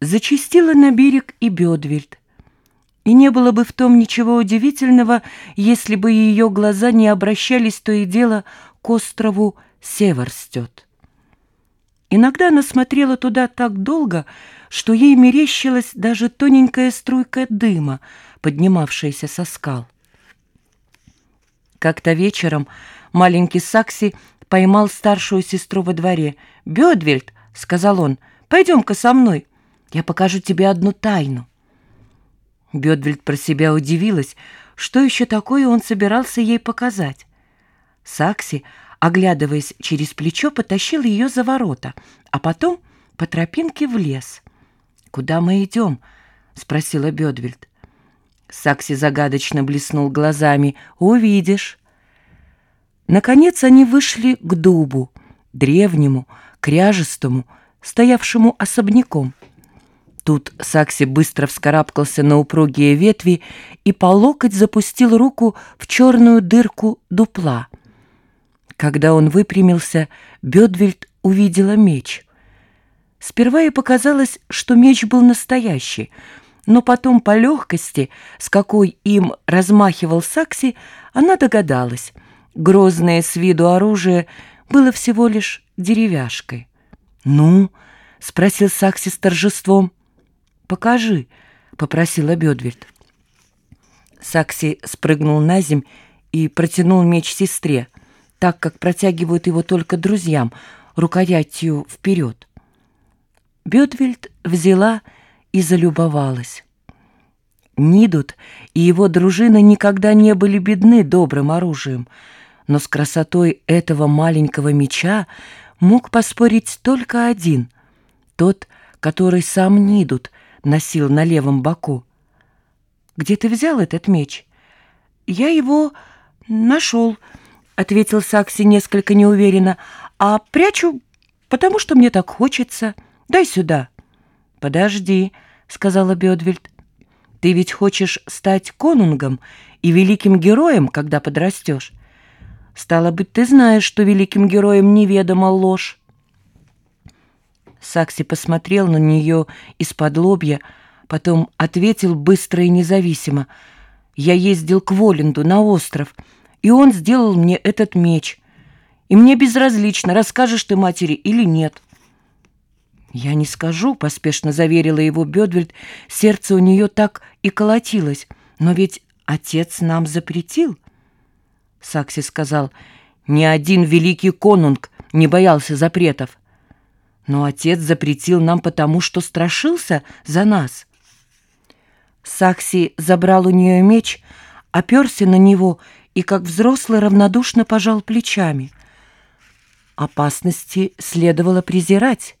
Зачистила на берег и Бедвельд. И не было бы в том ничего удивительного, если бы ее глаза не обращались то и дело к острову Северстет. Иногда она смотрела туда так долго, что ей мерещилась даже тоненькая струйка дыма, поднимавшаяся со скал. Как-то вечером маленький Сакси поймал старшую сестру во дворе. «Бедвельд», — сказал он, — «пойдем-ка со мной». Я покажу тебе одну тайну». Бедвельд про себя удивилась, что еще такое он собирался ей показать. Сакси, оглядываясь через плечо, потащил ее за ворота, а потом по тропинке в лес. «Куда мы идем?» — спросила Бедвельд. Сакси загадочно блеснул глазами. «Увидишь». Наконец они вышли к дубу, древнему, кряжестому, стоявшему особняком. Тут Сакси быстро вскарабкался на упругие ветви и по локоть запустил руку в черную дырку дупла. Когда он выпрямился, Бедвельд увидела меч. Сперва ей показалось, что меч был настоящий, но потом по легкости, с какой им размахивал Сакси, она догадалась. Грозное с виду оружие было всего лишь деревяшкой. «Ну?» — спросил Сакси с торжеством. «Покажи», — попросила Бедвельд. Сакси спрыгнул на земь и протянул меч сестре, так как протягивают его только друзьям, рукоятью вперед. Бедвельд взяла и залюбовалась. Нидут и его дружина никогда не были бедны добрым оружием, но с красотой этого маленького меча мог поспорить только один, тот, который сам Нидут носил на левом боку. «Где ты взял этот меч?» «Я его нашел», — ответил Сакси несколько неуверенно, «а прячу, потому что мне так хочется. Дай сюда». «Подожди», — сказала Бедвельд. «Ты ведь хочешь стать конунгом и великим героем, когда подрастешь. Стало быть, ты знаешь, что великим героям неведома ложь. Сакси посмотрел на нее из-под лобья, потом ответил быстро и независимо. «Я ездил к Воленду на остров, и он сделал мне этот меч. И мне безразлично, расскажешь ты матери или нет». «Я не скажу», — поспешно заверила его Бедвельд. Сердце у нее так и колотилось. «Но ведь отец нам запретил». Сакси сказал, «Ни один великий конунг не боялся запретов. Но отец запретил нам потому, что страшился за нас. Сакси забрал у нее меч, оперся на него и, как взрослый, равнодушно пожал плечами. Опасности следовало презирать,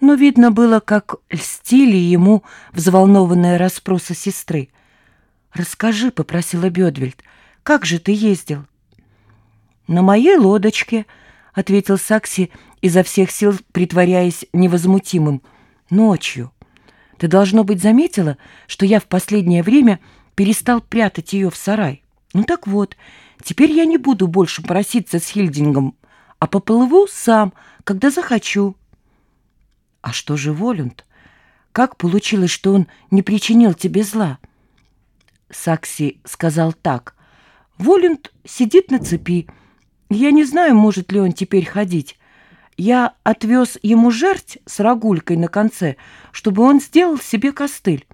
но видно было, как льстили ему взволнованные расспросы сестры. «Расскажи», — попросила Бедвельд, — «как же ты ездил?» «На моей лодочке», — ответил Сакси, — изо всех сил притворяясь невозмутимым. «Ночью. Ты, должно быть, заметила, что я в последнее время перестал прятать ее в сарай. Ну так вот, теперь я не буду больше проситься с Хильдингом, а поплыву сам, когда захочу». «А что же Волюнд? Как получилось, что он не причинил тебе зла?» Сакси сказал так. «Волюнд сидит на цепи. Я не знаю, может ли он теперь ходить. Я отвез ему жерть с рогулькой на конце, чтобы он сделал себе костыль.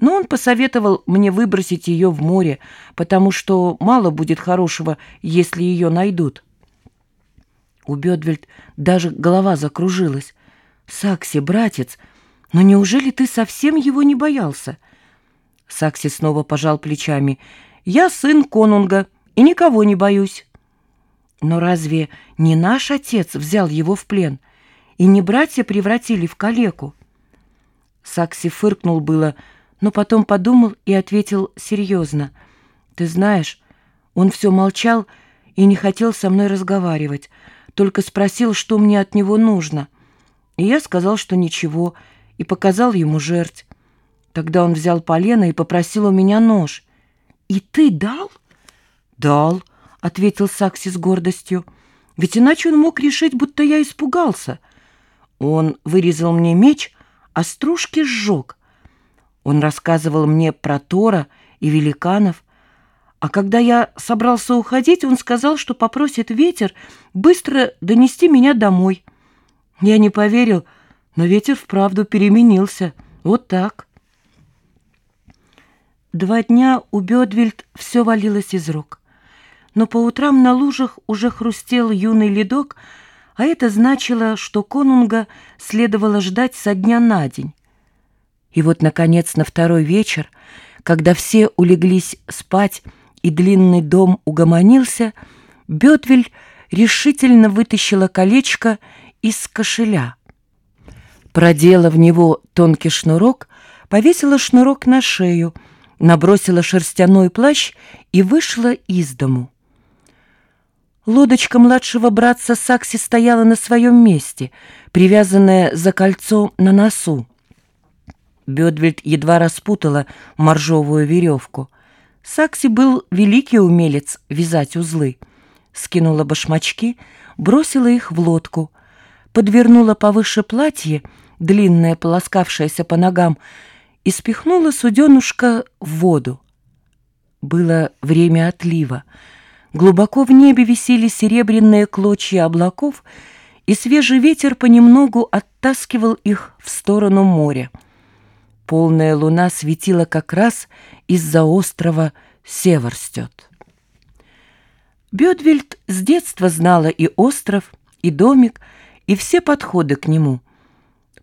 Но он посоветовал мне выбросить ее в море, потому что мало будет хорошего, если ее найдут. У Бедвельд даже голова закружилась. «Сакси, братец, но неужели ты совсем его не боялся?» Сакси снова пожал плечами. «Я сын конунга и никого не боюсь». Но разве не наш отец взял его в плен, и не братья превратили в калеку? Сакси фыркнул было, но потом подумал и ответил серьезно. «Ты знаешь, он все молчал и не хотел со мной разговаривать, только спросил, что мне от него нужно. И я сказал, что ничего, и показал ему жерть. Тогда он взял полено и попросил у меня нож. «И ты дал?» «Дал», — ответил Сакси с гордостью. «Ведь иначе он мог решить, будто я испугался. Он вырезал мне меч, а стружки сжег. Он рассказывал мне про Тора и великанов, а когда я собрался уходить, он сказал, что попросит ветер быстро донести меня домой. Я не поверил, но ветер вправду переменился. Вот так. Два дня у Бедвельд все валилось из рук. Но по утрам на лужах уже хрустел юный ледок, а это значило, что конунга следовало ждать со дня на день. И вот, наконец, на второй вечер, когда все улеглись спать и длинный дом угомонился, Бетвель решительно вытащила колечко из кошеля. Продела в него тонкий шнурок, повесила шнурок на шею, набросила шерстяной плащ и вышла из дому. Лодочка младшего братца Сакси стояла на своем месте, привязанная за кольцо на носу. Бедвельд едва распутала моржовую веревку. Сакси был великий умелец вязать узлы. Скинула башмачки, бросила их в лодку, подвернула повыше платье, длинное, полоскавшееся по ногам, и спихнула суденушка в воду. Было время отлива. Глубоко в небе висели серебряные клочья облаков, и свежий ветер понемногу оттаскивал их в сторону моря. Полная луна светила как раз из-за острова Северстет. Бедвельд с детства знала и остров, и домик, и все подходы к нему.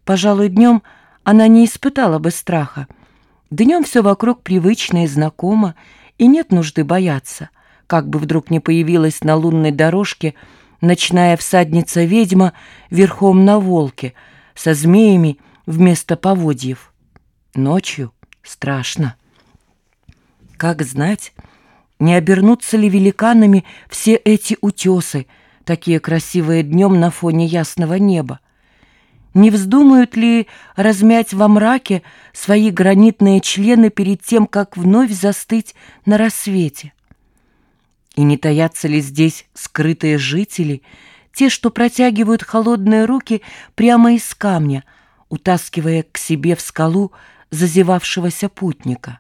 Пожалуй, днем она не испытала бы страха. Днем все вокруг привычно и знакомо, и нет нужды бояться, как бы вдруг не появилась на лунной дорожке ночная всадница-ведьма верхом на волке со змеями вместо поводьев. Ночью страшно. Как знать, не обернутся ли великанами все эти утесы, такие красивые днем на фоне ясного неба? Не вздумают ли размять во мраке свои гранитные члены перед тем, как вновь застыть на рассвете? И не таятся ли здесь скрытые жители, те, что протягивают холодные руки прямо из камня, утаскивая к себе в скалу зазевавшегося путника.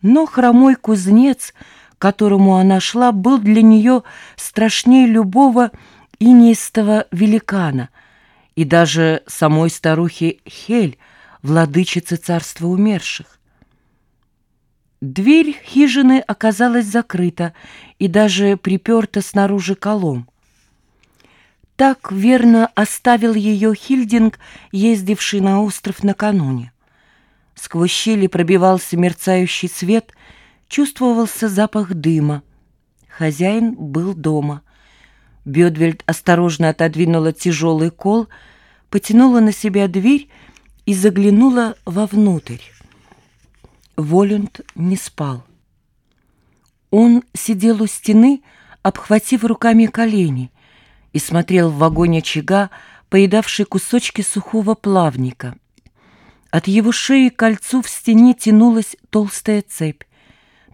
Но хромой кузнец, которому она шла, был для нее страшнее любого инистого великана и даже самой старухи Хель, владычицы царства умерших. Дверь хижины оказалась закрыта и даже приперта снаружи колом. Так верно оставил ее Хильдинг, ездивший на остров накануне. Сквозь щели пробивался мерцающий свет, чувствовался запах дыма. Хозяин был дома. Бедвельд осторожно отодвинула тяжелый кол, потянула на себя дверь и заглянула вовнутрь. Волюнд не спал. Он сидел у стены, обхватив руками колени — и смотрел в вагоне очага, поедавший кусочки сухого плавника. От его шеи к кольцу в стене тянулась толстая цепь.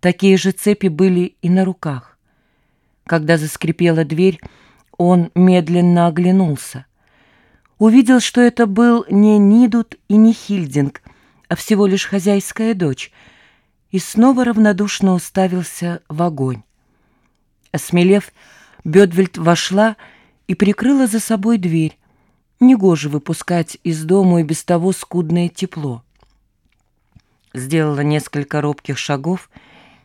Такие же цепи были и на руках. Когда заскрипела дверь, он медленно оглянулся. Увидел, что это был не Нидут и не Хильдинг, а всего лишь хозяйская дочь, и снова равнодушно уставился в огонь. Осмелев, Бедвельд вошла и прикрыла за собой дверь. Негоже выпускать из дому и без того скудное тепло. Сделала несколько робких шагов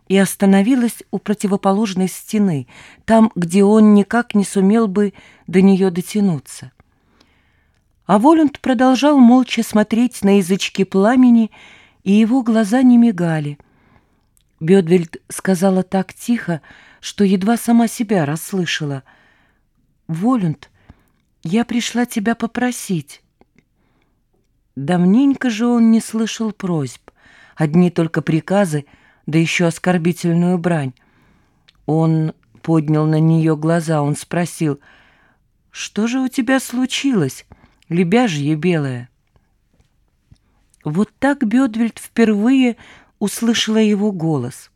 и остановилась у противоположной стены, там, где он никак не сумел бы до нее дотянуться. А Волюнд продолжал молча смотреть на язычки пламени, и его глаза не мигали. Бедвельд сказала так тихо, что едва сама себя расслышала — Волюнд, я пришла тебя попросить. Давненько же он не слышал просьб, одни только приказы, да еще оскорбительную брань. Он поднял на нее глаза, он спросил, «Что же у тебя случилось, лебяжье белое?» Вот так Бедвельд впервые услышала его голос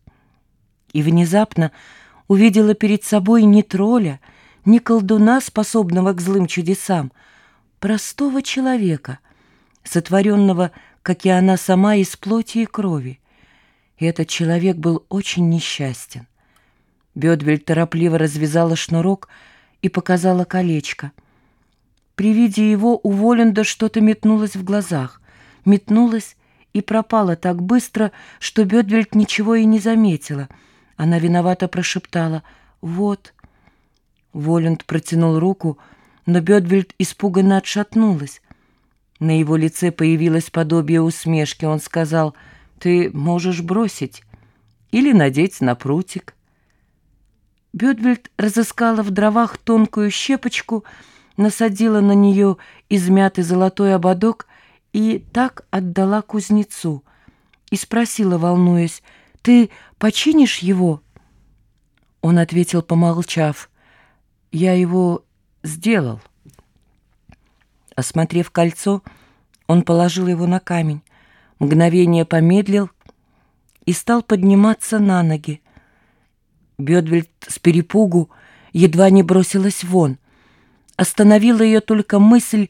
и внезапно увидела перед собой не тролля, не колдуна, способного к злым чудесам, простого человека, сотворенного, как и она сама, из плоти и крови. И этот человек был очень несчастен. Бедвель торопливо развязала шнурок и показала колечко. При виде его у Воленда что-то метнулось в глазах, метнулось и пропало так быстро, что Бедвельд ничего и не заметила. Она виновато прошептала «Вот». Воланд протянул руку, но Бедвельд испуганно отшатнулась. На его лице появилось подобие усмешки. Он сказал «Ты можешь бросить или надеть на прутик». Бедвельд разыскала в дровах тонкую щепочку, насадила на нее измятый золотой ободок и так отдала кузнецу. И спросила, волнуясь, «Ты починишь его?» Он ответил, помолчав, «Я его сделал». Осмотрев кольцо, он положил его на камень, мгновение помедлил и стал подниматься на ноги. Бедвельд с перепугу едва не бросилась вон. Остановила ее только мысль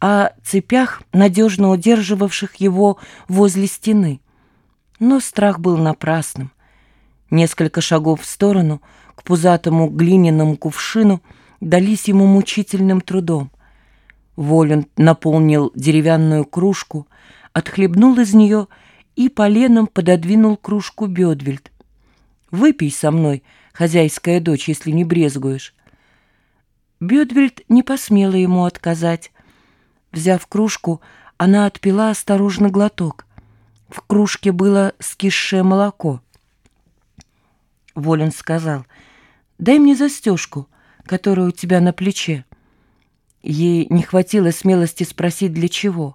о цепях, надежно удерживавших его возле стены. Но страх был напрасным. Несколько шагов в сторону, к пузатому глиняному кувшину, дались ему мучительным трудом. Воланд наполнил деревянную кружку, отхлебнул из нее и поленом пододвинул кружку Бедвельд. Выпей со мной, хозяйская дочь, если не брезгуешь». Бедвельд не посмела ему отказать. Взяв кружку, она отпила осторожно глоток. В кружке было скисшее молоко. Волин сказал, «Дай мне застежку, которая у тебя на плече». Ей не хватило смелости спросить, для чего.